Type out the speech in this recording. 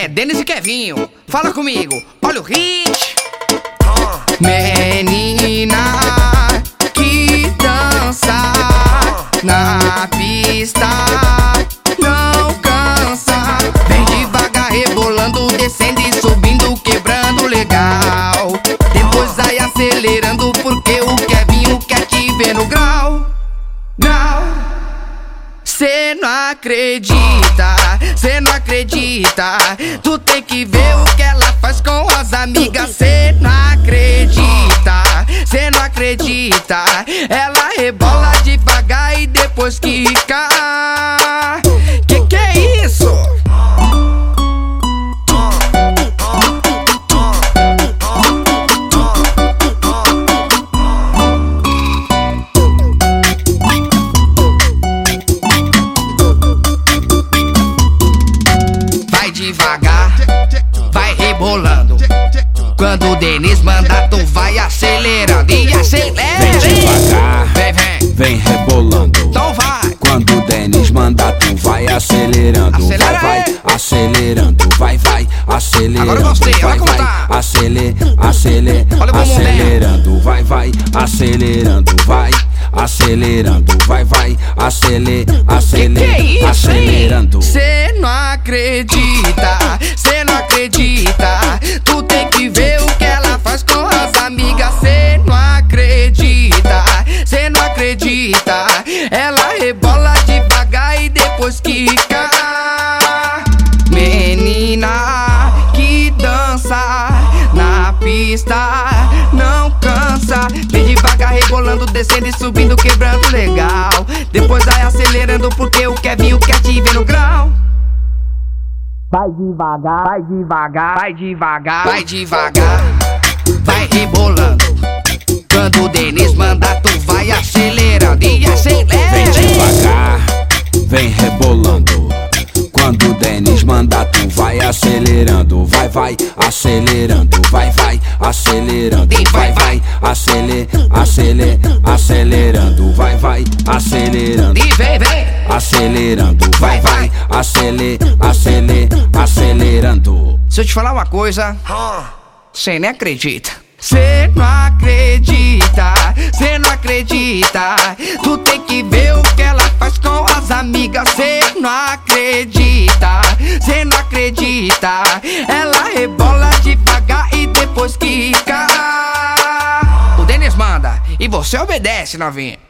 É Denis e Kevinho, fala comigo, olha o hit. Menina que dança na pista Cê não acredita, cê não acredita. Tu tem que ver o que ela faz com as amigas. Cê não acredita, cê não acredita. Ela rebola devagar e depois. Que devagar, vai rebolando. Quando o Denis manda, tu vai acelerando e acelera. Vem devagar, Vem, vem. vem rebolando. Então vai. Quando o Denis manda, tu vai acelerando. Acelera vai, vai, acelerando. Vai, vai, acelerando. Agora olha vai, como vai, tá. acele, acele, Olha como acelerando. Vai, vai, acelerando. Vai, acelerando. Vai, vai, acele, acele, Que é acelerando. Acredita, cê não acredita. Tu tem que ver o que ela faz com as amigas. Cê não acredita, cê não acredita. Ela rebola devagar e depois quica. Menina que dança na pista, não cansa. Vem devagar, rebolando, descendo e subindo, quebrando legal. Depois vai acelerando, porque Vai devagar, vai devagar, vai devagar, vai devagar, vai rebolando. Quando o Denis manda, tu vai acelerando e acelera. Vem devagar, vem rebolando. Denis manda, tu vai acelerando. Vai, vai, acelerando. Vai, vai, acelerando. Vai, Vai, vai, acele, acele, acelerando. Vai, vai, acelerando. E vem, vem. Acelerando. Vai, vai, acele, acele, acelerando. Se eu te falar uma coisa, cê nem acredita. Cê não acredita, cê não acredita. Tu tem que ver o que ela faz com as amigas. Cê não acredita, cê não acredita. Ela rebola devagar e depois quica. O Denis manda e você obedece, novinha.